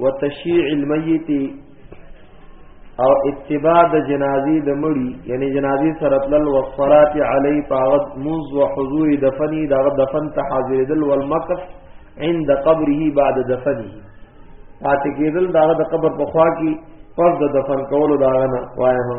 وتشیع المیت او اتباع د جنازي د مړي یعنی جنازي سره تلل او صلات علی پاغت موز او حضور دفنی دا دفن ته حاضر دل والمکث عند قبره بعد دفنه پاتې کېدل دا د قبر په خوا کې پس د دفن کولو دا نه وایو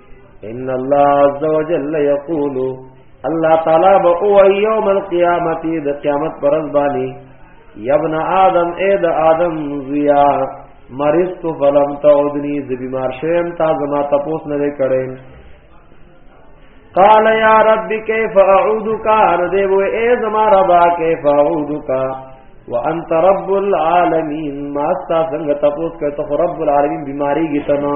ان الله عز وجل یقول الله تعالی به او یوم القیامت د قیامت پر ورځ باندې یبن آدم اے د آدم زیا مرضت فلم تعودنی ز بیمار شوم تا زما تپوس نه کړې قال یا رب کیف اعودک ردی و اے زما ربا کیف اعودک وانت رب العالمین ما استا څنګه تپوس کړ ته رب العالمین بیماری گیتنه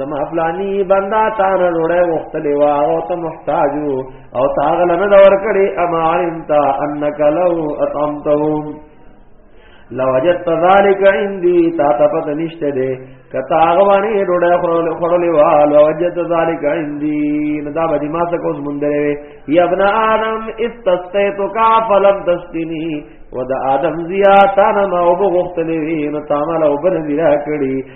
زما فلانی بندا تا نه لوړه وختلې وا او ته محتاج او تا غل نه دور کړي اما علمت انك لو اطعمتهم لوجدت ذلك عندي تا ته پته نشته دي کتا غوانی ډوډه خورل خورل وال وجد ذالک عندي ندا بدی ما څه کوس مندره ی ابن آدم استسقیتک فلم تسقنی ودا آدم زیاتن ما وبغختلی نو تعالی وبن دی را کړی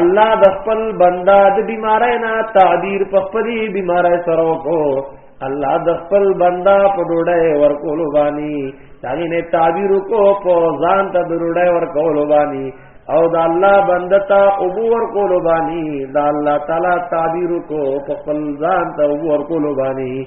الله د خپل بندا د بیمارای نه تعبیر په خپل بیمارای سره کو الله د خپل بندا په ډوډۍ ورکول باندې داغه نه تعبیر کو په ځان ته ډوډۍ ورکول باندې او د الله بندتا ابو ورکول باندې د الله تعالی تعبیر کو په خپل ځان ته ابو ورکول باندې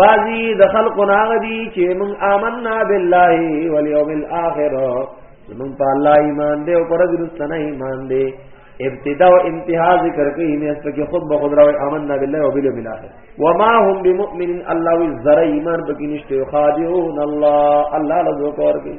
بعضی د خلقو ناغ دی چې مونږ آمنا بالله والیوم الاخر مونږ په الله ایمان دی او پر درستنه ایمان دی ابتداء او انتها ذکر کوي نه اس کې خود به خود راوي آمنا بالله وبالیوم الاخر وما هم بمؤمن الله وی زر ایمان بګی نشته خادعون الله الله لزو کور کوي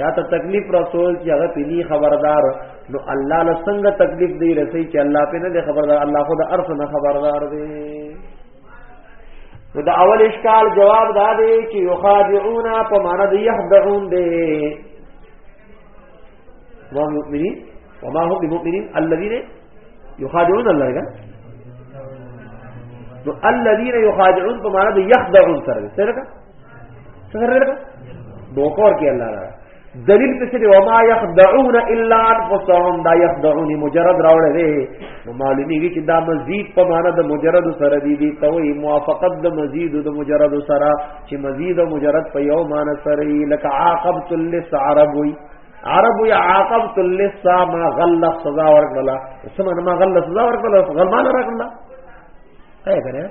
چاته تکلیف رسول چې هغه پلی خبردار نو الله له څنګه تکلیف دی رسي چې الله په نه خبردار الله خود ارث نه خبردار دی نو دا اول اشکال جواب دا دی چې یخادعون په معنا دی یحدعون دی وما مؤمنین وما هم بمؤمنین الذين یخادعون الله کا نو الذين یخادعون په معنا دی یخدعون سره سره څنګه راغله دوکور کې الله راغله دلیل څه دی وما يخدعون الا انفسهم دا يخدعون مجرد راوړل دي نو معلومیږي چې دا مزید په معنا د مجرد سره دی دی کوي موافقت د مزید د مجرد سره چې مزید او مجرد په یو معنا سره لکه عاقبت اللس عرب وي عرب وي عاقبت اللس ما غل سزا ورکړه سمه ما غل سزا ورکړه غلمان راکړه اې کنه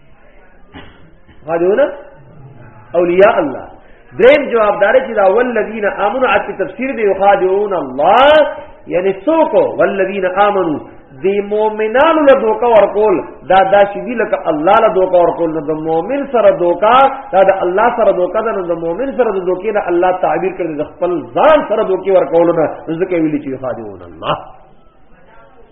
غادونه اولیاء الله دریم جوابدار چې دا والذین آمنو عت تفسیر دی یخادعون الله یعنی څوک والذین آمنو دی مؤمنانو له دوکا ورکول دا دا چې دی لکه الله له دوکا ورکول نو د مؤمن سره دوکا دا د الله سره دوکا دا نو د مؤمن سره د دوکې نه الله تعبیر کړي د خپل ځان سره دوکي ورکول نه ځکه ویلي چې یخادعون الله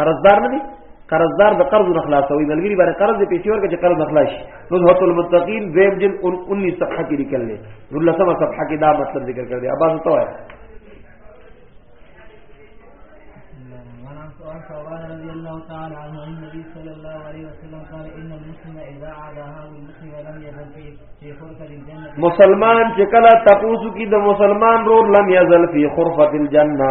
قرضدار نه دی قرضدار د قرض نه خلاصوي ملګری باندې قرض دې پیسې ورکړي چې قرض نه خلاص شي نزهت المتقین دویم جن 19 صفحه کې لیکل دي ولسمه صفحه کې دا مطلب ذکر کړ دی اباظه تو ہے تعالى عنه عن النبي صلى الله عليه وسلم قال ان المسلم اذا عاد هذا المسلم لم يزل في في خرفه الجنه مسلمان چې کله تاسو کې د مسلمان رور لم يزل في خرفه الجنه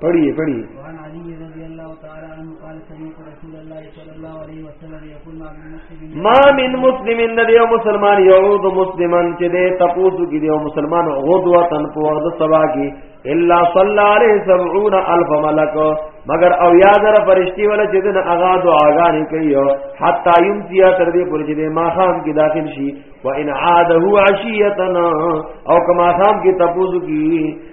پڑھیے پڑھیے وعن علی رضی اللہ تعالی عنہ قال سمعت رسول اللہ صلی اللہ علیہ وسلم یقول ما من مسلم ما من مسلم ندی او مسلمان یعود مسلمان چې دې تپوسو کې دی او مسلمان غدوا تن په وخت سبا کې الا صلی علیه 70 الف ملک مگر او یا در فرشتي ولا چې دن اغا دعاګانې کوي حتا يم تیا تر دې پورې چې ما خام کې داخل شي وان عاده عشیتنا او کما خام کې تپوسو کې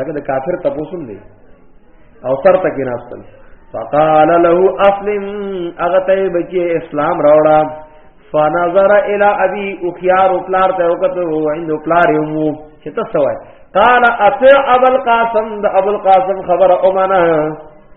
لکه د کافر تپوسم دی او سر تک ناستل فقال له اسلم اغته بچي اسلام راوړا فنظر الى ابي اخيار پلار ته وکته و عند پلار یو چې تاسو وای قال اطع ابو القاسم د ابو القاسم خبر او معنا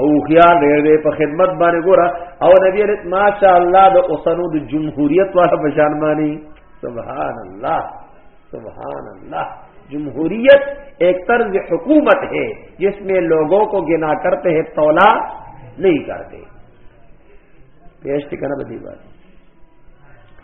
او خیال دې په خدمت باندې ګوره او نبی رت ماشاء الله د اوسنو د جمهوریت والا په شان باندې سبحان الله سبحان الله جمهوریت ایک طرز حکومت ہے جس میں لوگوں کو گنا کرتے ہیں تولا نہیں کرتے پیش ٹھکانا بدی بات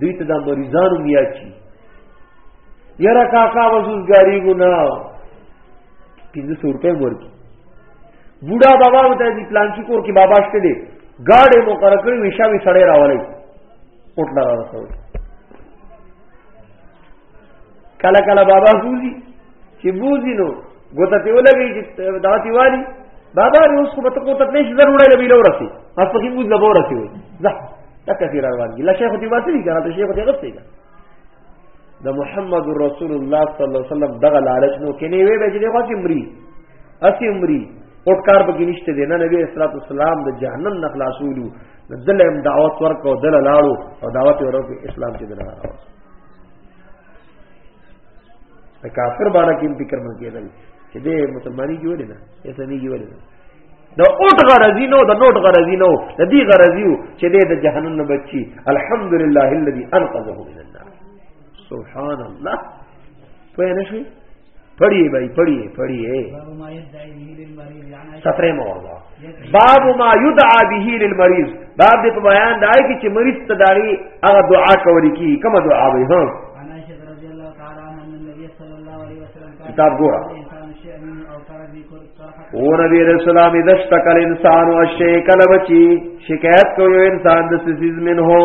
دوی ته دا مریضانو میا چی یاره کاکا وزوزګاری ګنا 300 روپے ورکی بوډا بابا وته دي پلان کی کور کې بابا شته دي گاډه مقرره کړی وشاوي سړی راولې اوټلا راوړل کله کله بابا بوزي چې بوزي نو ګوته ته ولګي چې دا تی والی بابا دې اوس خو به ته کوته نشي ضروري لبي لو رسي پس په کې بوز لبو رسي وي زه تک فی روان دي لا شیخ دی واسي کنه ته شیخ دی غسي کنه د محمد رسول الله صلی الله علیه وسلم دغه لالچ نو کې نه وي به چې خو عمرې اسی عمرې او کار به نشته دی نه نبی اسلام والسلام د جهنم نه خلاصولو د دلم دعوت ورکو دل لاړو او دعوت ورکو اسلام چې دلاره د کافر باندې کې فکر مې کېدل چې دې مسلمانۍ کې ولې نه اسلامي کې ولې نه د اوټ غرضی نو د نوټ غرضی نو د دې غرضی چې دې د جهنم نه بچي الحمدلله الذي انقذه من النار سبحان الله په نه شي پڑھیے بھائی پڑھیے پڑھیے سترے موردا باب ما یدعا به للمریض باب دې په بیان دای کی چې مریض ته داړي هغه دعا کوي کی کومه دعا وي ها کتاب ګورا او نبی رسول الله می دشت کل انسان او شی کل بچی شکایت کوي انسان د سیز منهم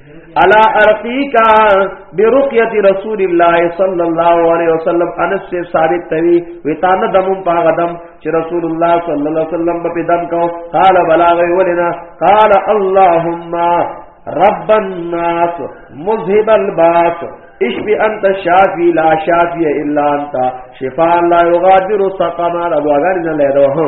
الا ارقیکا برقیت رسول الله صلی الله علیه وسلم انس سے ثابت توی وتان دم پاغدم چې رسول الله صلی الله علیه وسلم په دم کو قال بلاغ ولنا قال اللهم رب الناس مذهب الباس اشف انت الشافي لا شافي الا انت شفاء لا يغادر سقما ابو غرنا له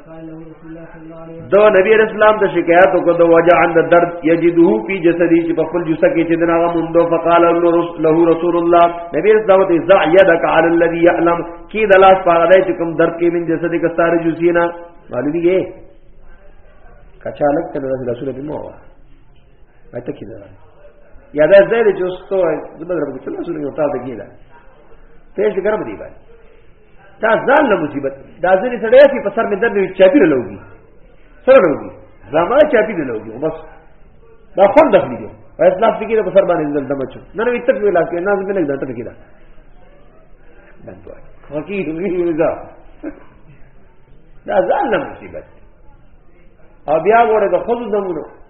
دو نبی علیہ السلام د شکایت کو د وجع عند درد یجده فی جسدی چې په خپل جسد کې چې دغه موندو فقال له رسول الله نبی علیہ السلام ته ذع یدک علی الذی یعلم کی د لاس پاره دی چې کوم درد کې من جسد کې ساره جسینا معلومی یې کچالک ته رسول الله مو وا اته کې دا یا دا زړه چې اوس ته د بدر په څلور سره یو تاسو کې دا ته څنګه ګرم دی باندې دا ځان له مصیبت دا ځنې سړی چې په سر مې درد وي چاپی نه لوګي سره لوګي زما چاپی نه لوګي بس دا خوند دخلی دی اسلام فکر په سر باندې دلته مچو نه نو تک ویلا کې نه زمې لګ دته کېدا دنده فقیر وی دا دا ځان له مصیبت او بیا وره د خود دمونو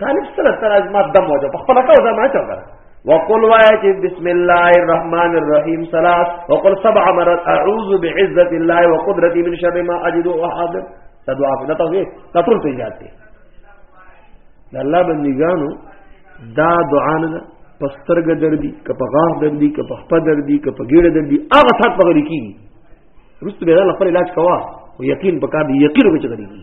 طالب سره سره ما دم وځه په خپل کاو ځما چا وکړه وقل وایت بسم الله الرحمن الرحیم ثلاث وقل سبع مرات اعوذ بعزت الله وقدرته من شر ما اجد واحد تدعا فنا ته کتل ته جاته الله بندګانو دا دعا نه پسترګ دردی که په غاغ دردی که په خپه دردی که په ګیړه دردی هغه سات پغلی کی رست به الله خپل علاج کوا او یقین پکار دی یقین به چغلی کی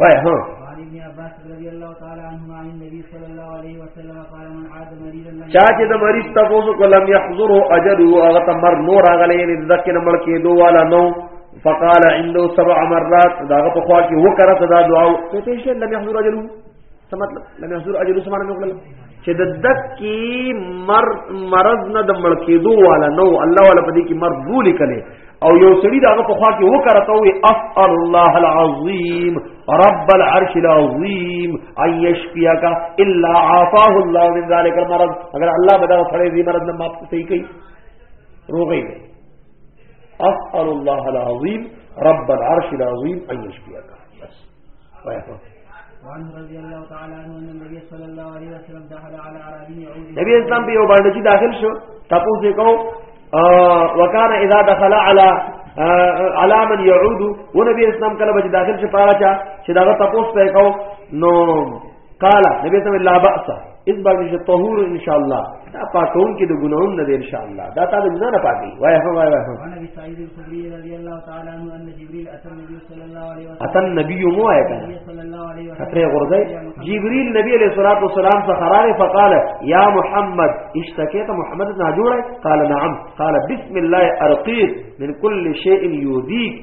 وای هو چا چې د مریض تاسو کو لم يحضره اجر او هغه تمر نور غلې یعنی ذکر مړ کې دوه والا نو فقال عنده سبع مرات داغه په خوا کې وکړه صدا دعا او ته ته شي لم يحضر اجر څه مطلب لم يحضر اجر څه معنی وکړل چې د دک کې مرض نه د مړ کې دوه والا نو الله ولا په دې کې مرض بولی کله او یو سړي داغه په خوا کې وکړته وي اسال الله العظیم رب العرش العظیم ان یشفیک الا عافاه الله من ذلك المرض اگر الله بدا سړی دې مرض نه ماپ صحیح کوي روغی دی اسال الله العظیم رب العرش العظیم ان یشفیک نبی اسلام په یو باندې چې داخل شو تاسو یې کو وکانه اذا دخل على على من يعود ونبي اسلام کله به داخل شي پاره چا چې دا تاسو ته کو نو قال نبی صلی الله علیه وسلم اس بار نشه طهور ان شاء الله دا پاکون کې د ګناون نه ان شاء الله دا تا د ګنا نه پاکي وای هو وای هو نبی سعید الخدری رضی الله تعالی عنہ ان جبريل اتى النبي صلی الله علیه وسلم اتى النبي مو آیا کنه صلی الله علیه وسلم خطر غرزه جبريل نبی علیہ الصلوۃ والسلام فقرار فقال یا محمد اشتكيت محمد ناجوره قال نعم قال بسم الله ارقيك من كل شيء يؤذيك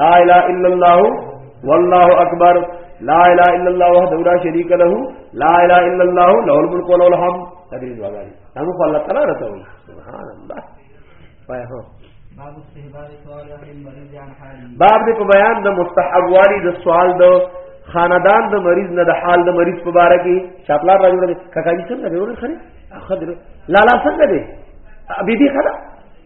لا اله الا الله والله اکبر لا اله الا الله وحده لا شريك له لا اله الا الله له الملك وله الحمد تدريج وغالي نعم الله تعالى رتوي سبحان الله پایا هو باب استحباب سوال عن المريض عن حاله باب دې په بیان د مستحب والی د سوال د خاندان د مریض نه د حال د مریض په باره کې شاپلار راځي کاکا جی څنګه دی ورته خره اخدر لالا څنګه دی ابي دي خره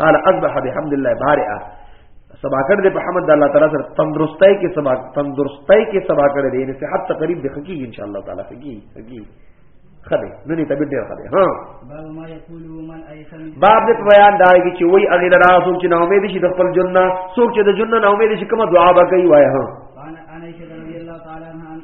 قال اصبح بحمد الله بارئا سبا کړ دې په حمد الله تعالی سره تندرستۍ کې سبا تندرستۍ کې سبا کړ دې نه صحت تقریب دې حقيقي ان شاء الله تعالی حقيقي حقيقي خدي نو نه تبي ډېر خدي ها باب ما يقول من ايثم باب دې بیان دا کی چې وای اغه لرا سوچ چې نو امید شي د خپل جنہ سوچ چې د جنہ نو امید شي کومه دعا وکړي وای ها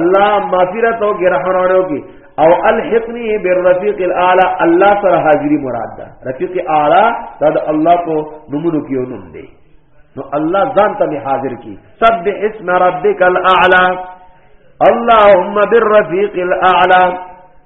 الله مغفرت او ګرحرانو کی او الحقنی بالرفیق الاعلى الله سره حاضری مراد ده رفیق اعلی دا د الله کو نمونو کیو نوم دی نو الله ځان ته حاضر کی سبح اسم ربک الاعلى اللهم بالرفیق الاعلى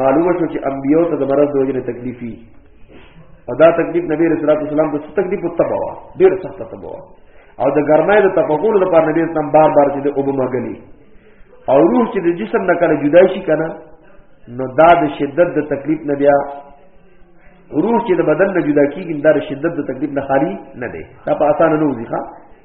معلومه شو چې انبیو ته د مرض د وجې تکلیفي او دا تکلیف نبی رسول الله صلی الله علیه وسلم تکلیف تبا وا ډیر سخت تبا وا او د ګرمای د تفقول لپاره نبی اسلام بار بار چې د اوبو مګلی او روح چې د جسم نه کله جدا شي کنه نو دا د شدت د تکلیف نه بیا روح چې د بدن نه جدا کیږي دا د شدت د تکلیف نه خالی نه دی دا په اسانه نه وځي ښا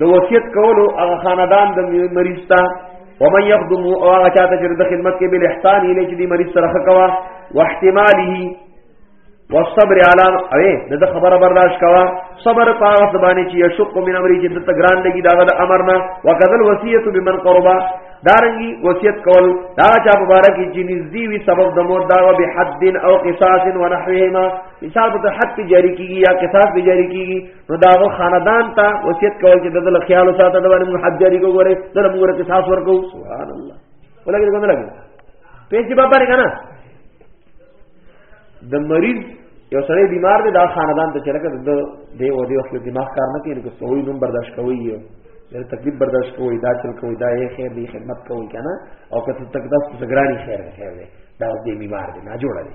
د وصیت کولو هغه خاندان د مریض ته ومن يخدم او هغه چاته چې د خدمت کې بل احسان یې لچې دی مریض سره کوا واحتماله والصبر على اوه دغه خبره برداشت کوا صبر پاغه سبانه چې یشق من امر چې د تګران لګي داغه د امرنا وکذل وصیت بمن قربا دارنګي وصیت کول دا چا مبارک چې نږدې وي سبب د موت دا به حد او قصاص و نحوهما مثال په حد کې جاری کیږي یا قصاص به جاری کیږي نو دا غو خاندان ته وصیت کول چې دغه خیال ساته د باندې محجری کو غره دغه موږ ته تاسو ورکو سبحان الله ولګي کوم لګي پیسې بابا نه کنه د مریض یو سړی بیمار دی دا خاندان ته چلکه د دی او دی وخت دماغ کار نه کوي نو سوي نوم برداشت کوي یو یره تکلیف برداشت کوي دا چل کوي دا یې خیر دی خدمت کوي کنه او کته تک داس څګرانی خیر خیر دی دا دې بیمار دی نه جوړه دی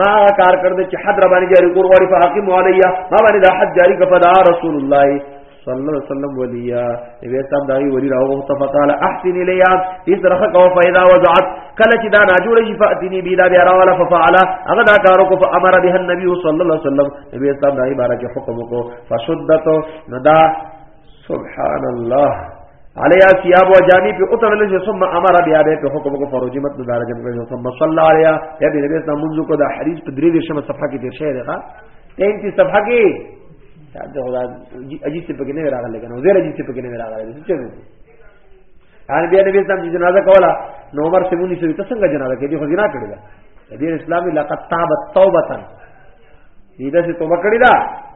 ما کار کړ د چې حد ربانی جاری کور وړي فحاکم علیا ما باندې دا حد جاری کړ فدا رسول الله صلی الله علیه وسلم ولیا نبی صاحب دا وی ولی راو ته فقال احسن الیا اس رخک او فیدا وضعت کله چې دا نه جوړ شي فاتنی بی دا بیا راواله ففعل هغه دا کارو کو فامر به النبی صلی الله علیه وسلم نبی صاحب دا عبارت حکم کو فشدت ندا سبحان الله عليها ثياب وجانب اترل شي ثم امر بها به حکم کو فروجمت دار جن کو ثم صلى عليها يا دې نبی اسلام منځ کو دا حدیث په درې دې شمه صفحه کې تیر شوی دی ښا 33 صفحه کې دا خدا اجي څه پکې نه راغلی کنه زیر اجي څه پکې نه راغلی څه چلو ان بیا نبی اسلام چې جنازه کولا نو عمر ته مونږ سره څنګه جنازه کې دي خو جنا کړی دا دې اسلامي لقد تاب توبه دې دا څه توبه کړی دا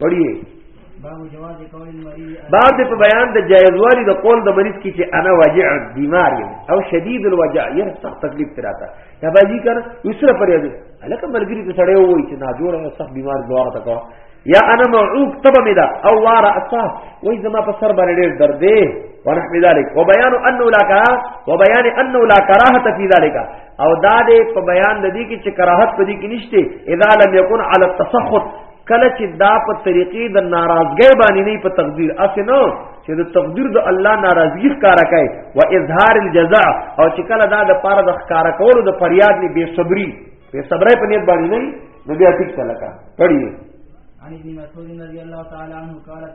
پڑھیے باب دې په بیان د جایزوالي د قول د مریض کې چې انا وجع بیمار یم او شدید الوجع یې سخت تکلیف تراته دا باجی کر یسره پرې دې الکه ملګری ته سړیو وای چې نا جوړه سخت بیمار دواره تکو یا انا معوق تب مدا او وار اصح وای زما په سر باندې ډېر درد دی ونحو ذلك وبيان انه لا كراهه وبيان انه لا كراهه في ذلك او دا دې په بیان د دې کې چې کراهت په دې کې نشته اذا لم يكن على التسخط کله چې دا په طریقې د ناراضګۍ باندې نه په تقدیر اسنو چې د تقدیر د الله ناراضګي ښکارا کوي او اظهار الجزاء او چې کله دا د پاره د ښکارا کولو د فریاد نه بے صبری بے صبرای په نیت باندې نه نو بیا ټیک تلکا پڑھیے عن ابن مسعود رضی اللہ تعالی عنہ قالت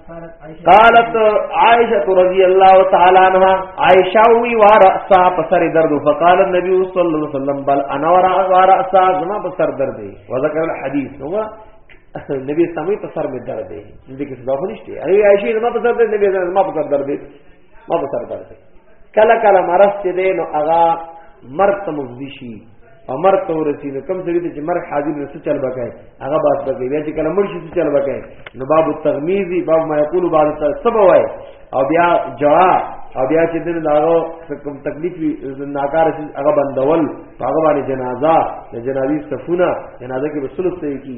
قالت عائشة رضی اللہ تعالی عنہ عائشہ وی وارأسا پسر درد فقال النبی صلی اللہ علیہ وسلم بل انا وارأسا زما پسر درد ہے وذکر الحدیث نو نبی سمي پسر میں درد ہے دې کې څه ډول نشته ای عائشہ زما پسر درد نبی زما پسر درد ما به سر درد کله کله مرض چې دی نو هغه مرګ ته مفضي شي او مرګ ته ورسی نو کم سړي چې مرګ حاضر نو څه چل بکای هغه باس بکای بیا چې کله مړ شي څه چل بکای نو باب التغمیزی باب ما یقول بعد سبا وای او بیا جوا او بیا چې دین داغو کوم تکلیف ناکار شي هغه بندول هغه باندې جنازه د جنازي صفونه جنازه کې رسول سره کی